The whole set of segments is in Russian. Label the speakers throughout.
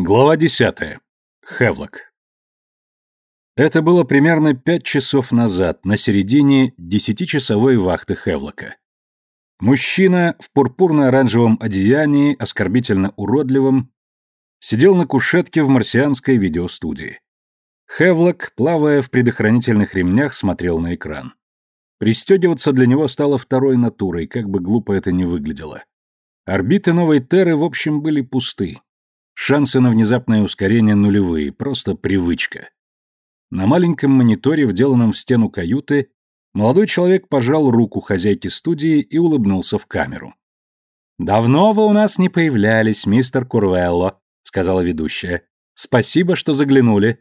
Speaker 1: Глава десятая. Хевлок. Это было примерно пять часов назад, на середине десятичасовой вахты Хевлока. Мужчина в пурпурно-оранжевом одеянии, оскорбительно уродливом, сидел на кушетке в марсианской видеостудии. Хевлок, плавая в предохранительных ремнях, смотрел на экран. Пристегиваться для него стало второй натурой, как бы глупо это ни выглядело. Орбиты новой Терры, в общем, были пусты. Шансы на внезапное ускорение нулевые, просто привычка. На маленьком мониторе, вделанном в стену каюты, молодой человек пожал руку хозяйки студии и улыбнулся в камеру. «Давно вы у нас не появлялись, мистер Курвелло», — сказала ведущая. «Спасибо, что заглянули».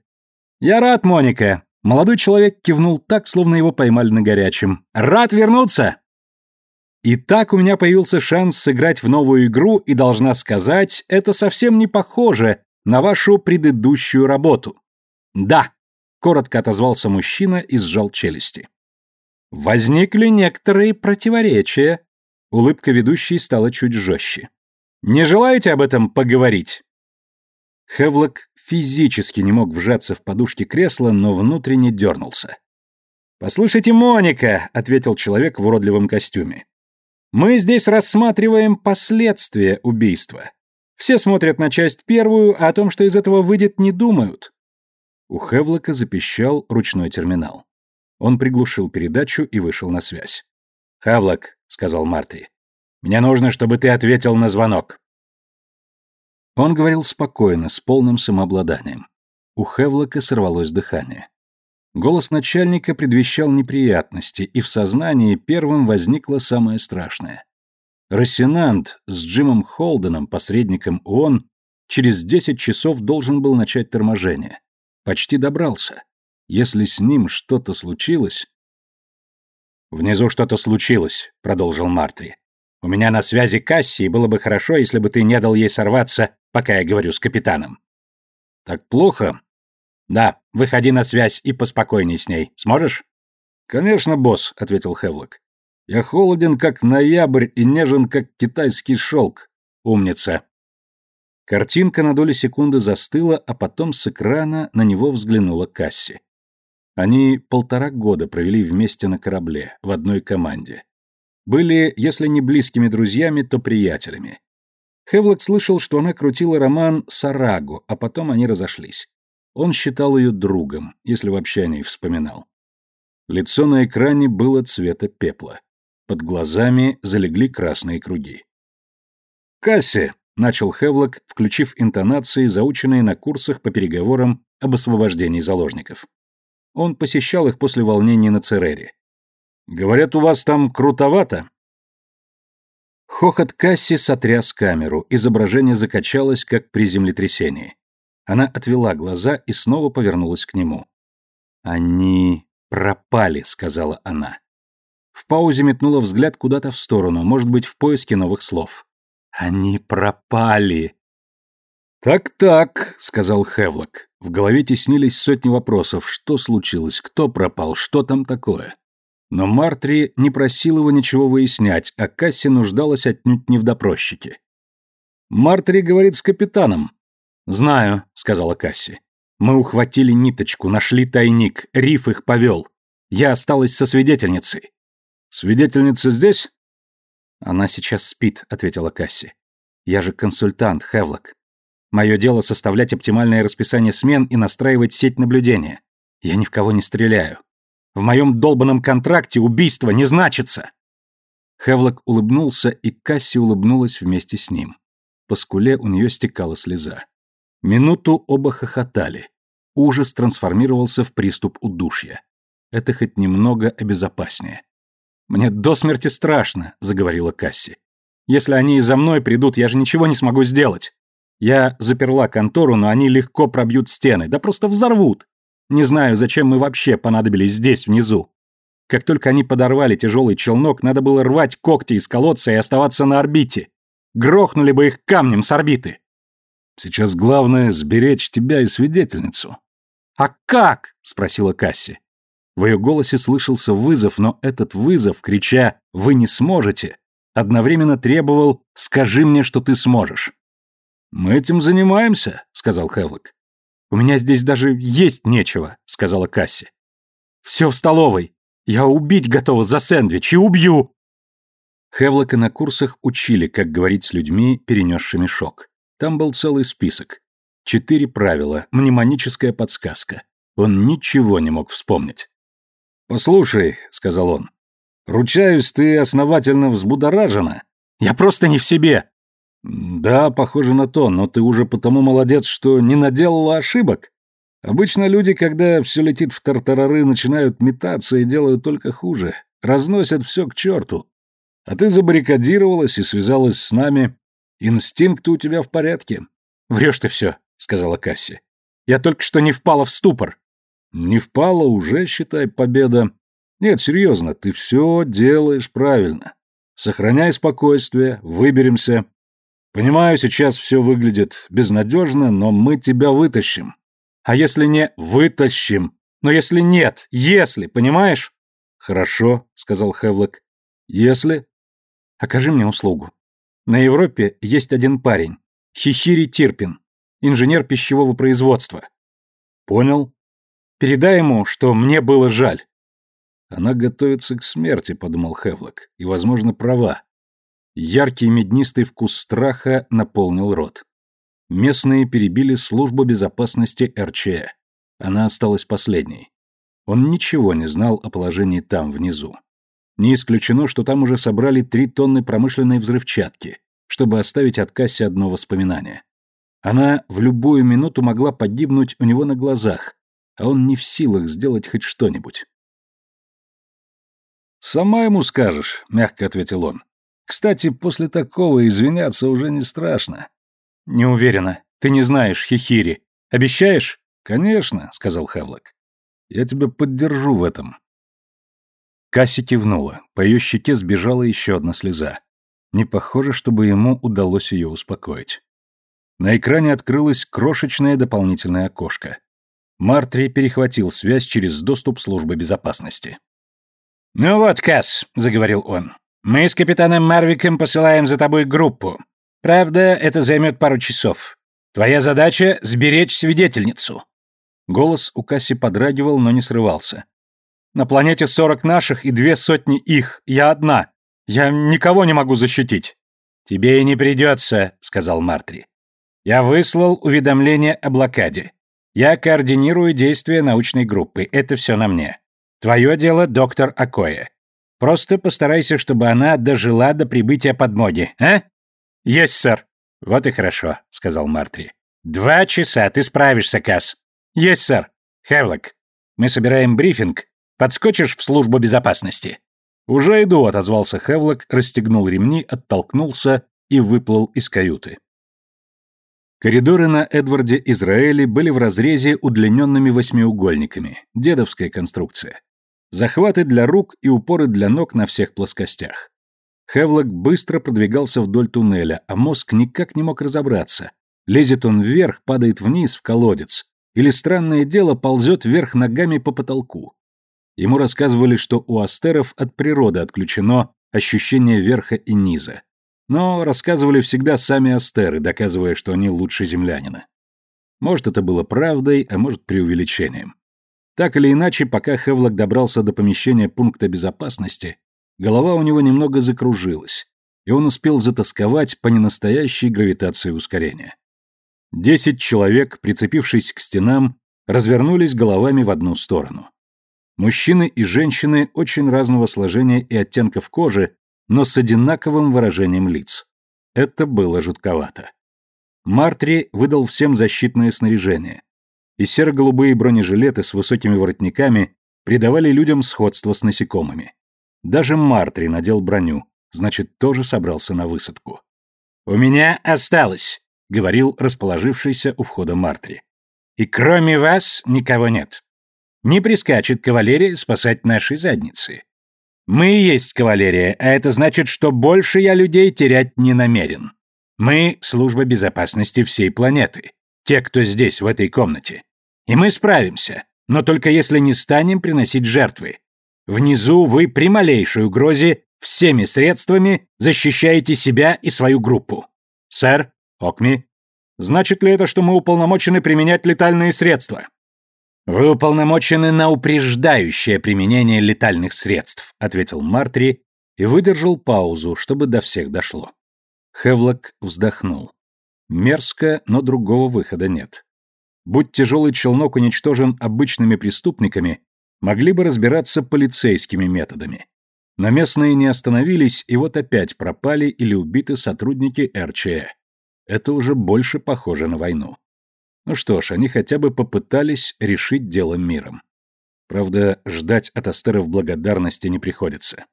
Speaker 1: «Я рад, Моника». Молодой человек кивнул так, словно его поймали на горячем. «Рад вернуться!» Итак, у меня появился шанс сыграть в новую игру, и должна сказать, это совсем не похоже на вашу предыдущую работу. Да, коротко отозвался мужчина и сжал челюсти. Возникли некоторые противоречия. Улыбка ведущей стала чуть жестче. Не желаете об этом поговорить? Хевлок физически не мог вжаться в подушки кресла, но внутренне дернулся. «Послушайте, Моника», — ответил человек в уродливом костюме. Мы здесь рассматриваем последствия убийства. Все смотрят на часть первую, а о том, что из этого выйдет, не думают. У Хевлока запищал ручной терминал. Он приглушил передачу и вышел на связь. «Хавлок», — сказал Мартри, — «мне нужно, чтобы ты ответил на звонок». Он говорил спокойно, с полным самообладанием. У Хевлока сорвалось дыхание. Голос начальника предвещал неприятности, и в сознании первым возникло самое страшное. Рассенант с Джимом Холденом, посредником ООН, через 10 часов должен был начать торможение. Почти добрался. Если с ним что-то случилось... «Внизу что-то случилось», — продолжил Мартри. «У меня на связи Касси, было бы хорошо, если бы ты не дал ей сорваться, пока я говорю с капитаном». «Так плохо?» «Да, выходи на связь и поспокойней с ней. Сможешь?» «Конечно, босс», — ответил Хевлок. «Я холоден, как ноябрь, и нежен, как китайский шелк. Умница». Картинка на долю секунды застыла, а потом с экрана на него взглянула Касси. Они полтора года провели вместе на корабле, в одной команде. Были, если не близкими друзьями, то приятелями. Хевлок слышал, что она крутила роман «Сарагу», а потом они разошлись. Он считал ее другом, если вообще о ней вспоминал. Лицо на экране было цвета пепла. Под глазами залегли красные круги. «Касси!» — начал Хевлок, включив интонации, заученные на курсах по переговорам об освобождении заложников. Он посещал их после волнений на Церере. «Говорят, у вас там крутовато?» Хохот Касси сотряс камеру, изображение закачалось, как при землетрясении. Она отвела глаза и снова повернулась к нему. «Они пропали», — сказала она. В паузе метнула взгляд куда-то в сторону, может быть, в поиске новых слов. «Они пропали!» «Так-так», — сказал Хевлок. В голове теснились сотни вопросов. Что случилось? Кто пропал? Что там такое? Но Мартри не просил его ничего выяснять, а Касси нуждалась отнюдь не в допросчике. «Мартри говорит с капитаном», «Знаю», — сказала Касси. «Мы ухватили ниточку, нашли тайник, Риф их повел. Я осталась со свидетельницей». «Свидетельница здесь?» «Она сейчас спит», — ответила Касси. «Я же консультант, Хевлок. Мое дело составлять оптимальное расписание смен и настраивать сеть наблюдения. Я ни в кого не стреляю. В моем долбанном контракте убийство не значится!» Хевлок улыбнулся, и Касси улыбнулась вместе с ним. По скуле у нее стекала слеза. Минуту оба хохотали. Ужас трансформировался в приступ удушья. Это хоть немного обезопаснее. «Мне до смерти страшно», — заговорила Касси. «Если они и за мной придут, я же ничего не смогу сделать. Я заперла контору, но они легко пробьют стены, да просто взорвут. Не знаю, зачем мы вообще понадобились здесь, внизу. Как только они подорвали тяжелый челнок, надо было рвать когти из колодца и оставаться на орбите. Грохнули бы их камнем с орбиты. Сейчас главное — сберечь тебя и свидетельницу». «А как?» — спросила Касси. В ее голосе слышался вызов, но этот вызов, крича «Вы не сможете!», одновременно требовал «Скажи мне, что ты сможешь». Мы этим занимаемся, сказал Хевлок.
Speaker 2: У меня здесь даже есть нечего, сказала Касси. Все в столовой. Я убить готова за сэндвич и убью.
Speaker 1: Хевлока на курсах учили, как говорить с людьми, перенесшими шок. Там был целый список. Четыре правила, мнемоническая подсказка. Он ничего не мог вспомнить. «Послушай», — сказал он, — «ручаюсь, ты основательно взбудоражена».
Speaker 2: «Я просто не в себе».
Speaker 1: «Да, похоже на то, но ты уже потому молодец, что не наделала ошибок. Обычно люди, когда все летит в тартарары, начинают метаться и делают только хуже. Разносят все к черту. А ты забаррикадировалась и связалась с нами. Инстинкты у тебя в порядке.
Speaker 2: Врешь ты все, сказала Касси. Я только что не впала в ступор.
Speaker 1: Не впала, уже, считай, победа. Нет, серьезно, ты все делаешь правильно. Сохраняй спокойствие, выберемся. Понимаю, сейчас все выглядит безнадежно, но мы тебя вытащим.
Speaker 2: А если не вытащим? Но если нет, если, понимаешь?
Speaker 1: Хорошо, сказал Хевлок. Если
Speaker 2: Окажи мне услугу. На Европе есть один парень, Хихири Тирпин, инженер пищевого производства.
Speaker 1: Понял.
Speaker 2: Передай ему, что мне было жаль.
Speaker 1: Она готовится к смерти, подумал Хевлок, и, возможно, права. Яркий меднистый вкус страха наполнил рот. Местные перебили службу безопасности РЧЭ. Она осталась последней. Он ничего не знал о положении там, внизу. Не исключено, что там уже собрали три тонны промышленной взрывчатки, чтобы оставить от Касси одно воспоминание. Она в любую минуту могла погибнуть у него на глазах, а он не в силах сделать хоть что-нибудь. «Сама ему скажешь», — мягко ответил он. «Кстати, после такого извиняться уже не страшно».
Speaker 2: «Не уверена. Ты не знаешь, Хихири. Обещаешь?»
Speaker 1: «Конечно», — сказал Хевлок. «Я тебя поддержу в этом.
Speaker 2: Касси кивнула. По ее щеке сбежала еще одна слеза. Не похоже, чтобы ему удалось ее успокоить. На экране открылось крошечное дополнительное окошко. Мартри перехватил связь через доступ службы безопасности.
Speaker 3: «Ну вот, Касс», — заговорил он, — «мы с капитаном Марвиком посылаем за тобой группу. Правда, это займет пару часов. Твоя задача — сберечь свидетельницу».
Speaker 2: Голос у Касси подрагивал, но не срывался. На планете сорок наших и две сотни их. Я одна. Я никого не могу защитить».
Speaker 3: «Тебе и не придется», — сказал Мартри. «Я выслал уведомление о блокаде. Я координирую действия научной группы. Это все на мне. Твое дело, доктор Акоя. Просто постарайся, чтобы она дожила до прибытия подмоги, а?»
Speaker 2: «Есть, сэр».
Speaker 3: «Вот и хорошо», — сказал Мартри. «Два часа, ты справишься, Касс».
Speaker 2: «Есть, сэр».
Speaker 3: «Хевлок, мы собираем брифинг Подскочишь в службу безопасности?»
Speaker 1: «Уже иду», — отозвался Хевлок, расстегнул ремни, оттолкнулся и выплыл из каюты. Коридоры на Эдварде Израиле были в разрезе удлиненными восьмиугольниками, дедовская конструкция. Захваты для рук и упоры для ног на всех плоскостях. Хевлок быстро продвигался вдоль туннеля, а мозг никак не мог разобраться. Лезет он вверх, падает вниз, в колодец. Или странное дело ползет вверх ногами по потолку. Ему рассказывали, что у астеров от природы отключено ощущение верха и низа. Но рассказывали всегда сами астеры, доказывая, что они лучше землянина. Может, это было правдой, а может, преувеличением. Так или иначе, пока Хевлок добрался до помещения пункта безопасности, голова у него немного закружилась, и он успел затасковать по ненастоящей гравитации ускорения. Десять человек, прицепившись к стенам, развернулись головами в одну сторону. Мужчины и женщины очень разного сложения и оттенков кожи, но с одинаковым выражением лиц. Это было жутковато. Мартри выдал всем защитное снаряжение. И серо-голубые бронежилеты с высокими воротниками придавали людям сходство с насекомыми. Даже Мартри надел броню, значит, тоже собрался на высадку.
Speaker 3: «У меня осталось», — говорил расположившийся у входа Мартри. «И кроме вас никого нет. Не прискачет кавалерия спасать наши задницы. Мы и есть кавалерия, а это значит, что больше я людей терять не намерен. Мы — служба безопасности всей планеты. Те, кто здесь, в этой комнате. И мы справимся, но только если не станем приносить жертвы. Внизу вы при малейшей угрозе всеми средствами защищаете себя и свою группу. Сэр, Окми, Значит ли это, что мы уполномочены применять летальные средства?
Speaker 2: Вы уполномочены на упреждающее применение летальных средств, ответил Мартри и выдержал паузу, чтобы до всех дошло. Хевлок вздохнул. Мерзко, но другого выхода нет. Будь тяжелый челнок уничтожен обычными преступниками, могли бы разбираться полицейскими методами. Но местные не остановились, и вот опять пропали или убиты сотрудники РЧЭ. Это уже больше похоже на войну. Ну что ж, они хотя бы попытались решить дело миром. Правда, ждать от астеров благодарности не приходится.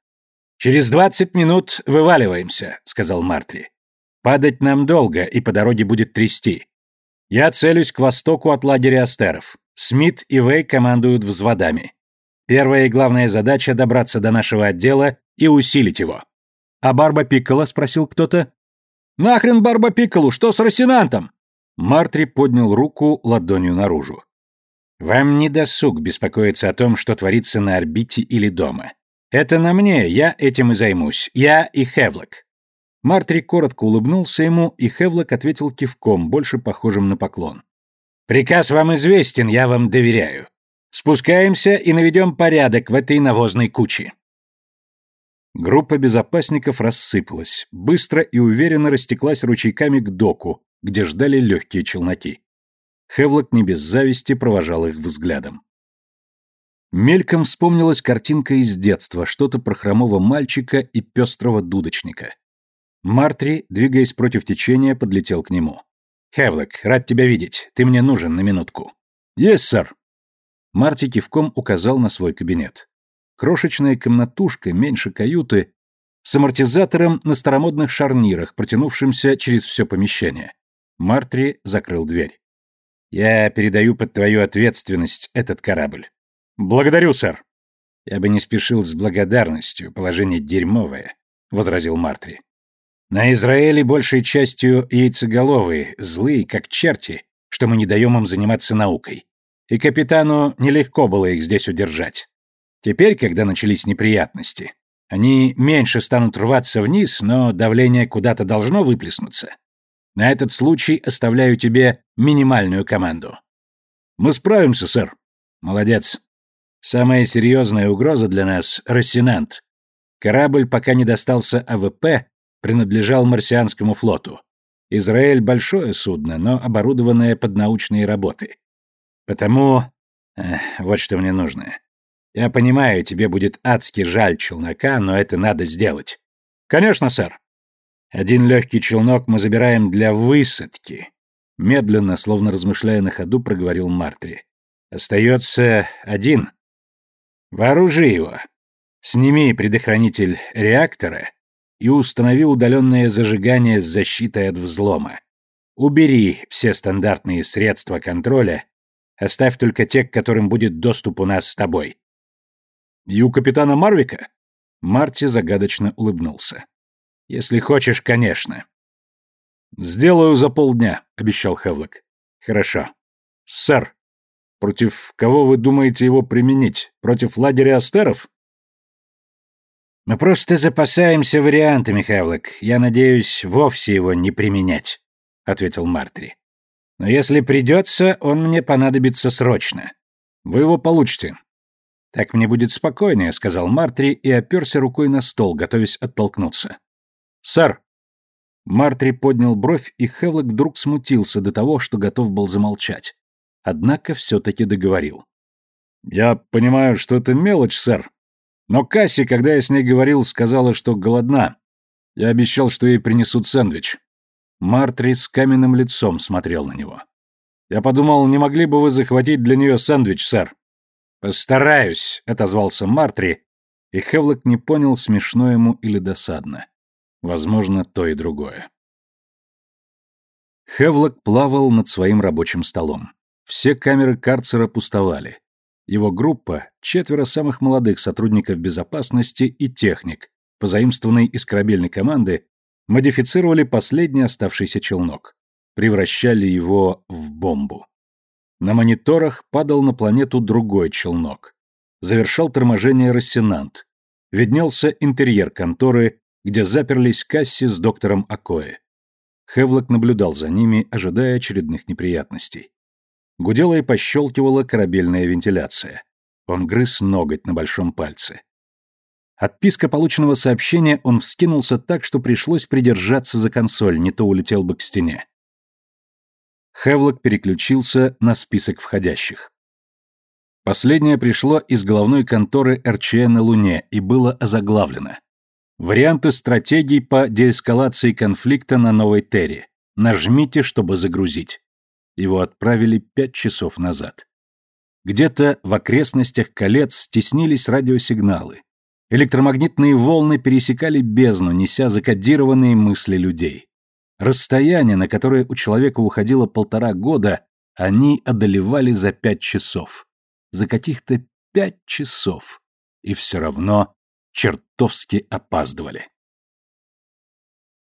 Speaker 3: «Через двадцать минут вываливаемся», — сказал Мартри. «Падать нам долго, и по дороге будет трясти. Я целюсь к востоку от лагеря астеров. Смит и Вэй командуют взводами. Первая и главная задача — добраться до нашего отдела и усилить его».
Speaker 2: «А Барба Пиккола?» — спросил кто-то.
Speaker 3: «Нахрен Барба Пикколу? Что с Росинантом?»
Speaker 2: Мартри поднял руку ладонью наружу.
Speaker 3: «Вам не досуг беспокоиться о том, что творится на орбите или дома. Это на мне, я этим и займусь. Я и Хевлок».
Speaker 2: Мартри коротко улыбнулся ему, и Хевлок ответил кивком, больше похожим на поклон.
Speaker 3: «Приказ вам известен, я вам доверяю. Спускаемся и наведем порядок в этой навозной куче».
Speaker 2: Группа безопасников рассыпалась, быстро и уверенно растеклась ручейками к доку, где ждали легкие челноки. Хевлок не без зависти провожал их взглядом. Мельком вспомнилась картинка из детства, что-то про хромого мальчика и пестрого дудочника. Мартри, двигаясь против течения, подлетел к нему.
Speaker 3: «Хевлок, рад тебя видеть. Ты мне нужен на минутку».
Speaker 2: «Есть, сэр». Марти кивком указал на свой кабинет. Крошечная комнатушка, меньше каюты, с амортизатором на старомодных шарнирах, протянувшимся через все помещение. Мартри закрыл дверь.
Speaker 3: «Я передаю под твою ответственность этот корабль».
Speaker 2: «Благодарю, сэр».
Speaker 3: «Я бы не спешил с благодарностью, положение дерьмовое», — возразил Мартри. «На Израиле большей частью яйцеголовые, злые, как черти, что мы не даем им заниматься наукой. И капитану нелегко было их здесь удержать. Теперь, когда начались неприятности, они меньше станут рваться вниз, но давление куда-то должно выплеснуться. На этот случай оставляю тебе минимальную команду.
Speaker 2: Мы справимся, сэр.
Speaker 3: Молодец. Самая серьезная угроза для нас — Росинант. Корабль, пока не достался АВП, принадлежал марсианскому флоту. Израиль — большое судно, но оборудованное под научные работы. Потому... Эх, вот что мне нужно. Я понимаю, тебе будет адски жаль челнока, но это надо сделать.
Speaker 2: Конечно, сэр.
Speaker 3: Один легкий челнок мы забираем для высадки. Медленно, словно размышляя на ходу, проговорил Мартри. Остается один. Вооружи его. Сними предохранитель реактора и установи удаленное зажигание с защитой от взлома. Убери все стандартные средства контроля, оставь только те, к которым будет доступ у нас с тобой.
Speaker 2: И у капитана Марвика?
Speaker 3: Марти загадочно улыбнулся. Если хочешь, конечно.
Speaker 2: Сделаю за полдня, обещал Хевлок.
Speaker 3: Хорошо.
Speaker 2: Сэр, против кого вы думаете его применить? Против лагеря астеров?
Speaker 3: Мы просто запасаемся вариантами, Хевлок. Я надеюсь, вовсе его не применять, ответил Мартри. Но если придется, он мне понадобится срочно.
Speaker 2: Вы его получите.
Speaker 3: Так мне будет спокойнее, сказал Мартри и оперся рукой на стол, готовясь оттолкнуться.
Speaker 2: «Сэр!»
Speaker 3: Мартри поднял бровь, и Хевлок вдруг смутился до того, что готов был замолчать. Однако все-таки договорил.
Speaker 2: «Я понимаю, что это мелочь, сэр. Но Касси, когда я с ней говорил, сказала, что голодна. Я обещал, что ей принесут сэндвич».
Speaker 3: Мартри с каменным лицом смотрел на него.
Speaker 2: «Я подумал, не могли бы вы захватить для нее сэндвич, сэр?»
Speaker 3: «Постараюсь», — отозвался Мартри, и Хевлок не понял, смешно ему или досадно. Возможно, то и другое. Хевлок плавал над своим рабочим столом. Все камеры карцера пустовали. Его группа, четверо самых молодых сотрудников безопасности и техник, позаимствованный из корабельной команды, модифицировали последний оставшийся челнок. Превращали его в бомбу. На мониторах падал на планету другой челнок. Завершал торможение Рассенант. Виднелся интерьер конторы, где заперлись Касси с доктором Акоэ.
Speaker 1: Хевлок наблюдал за ними, ожидая очередных неприятностей. Гудела и пощелкивала корабельная вентиляция. Он грыз ноготь на большом пальце. От писка полученного сообщения он вскинулся так, что пришлось придержаться за консоль, не то улетел бы к стене. Хевлок переключился на список входящих. Последнее пришло из головной конторы РЧН на Луне и было озаглавлено. Варианты стратегий по деэскалации конфликта на Новой Терре. Нажмите, чтобы загрузить. Его отправили пять часов назад. Где-то в окрестностях колец теснились радиосигналы. Электромагнитные волны пересекали бездну, неся закодированные мысли людей. Расстояние, на которое у человека уходило полтора года, они одолевали за пять часов. За каких-то пять часов. И все равно чертовски опаздывали.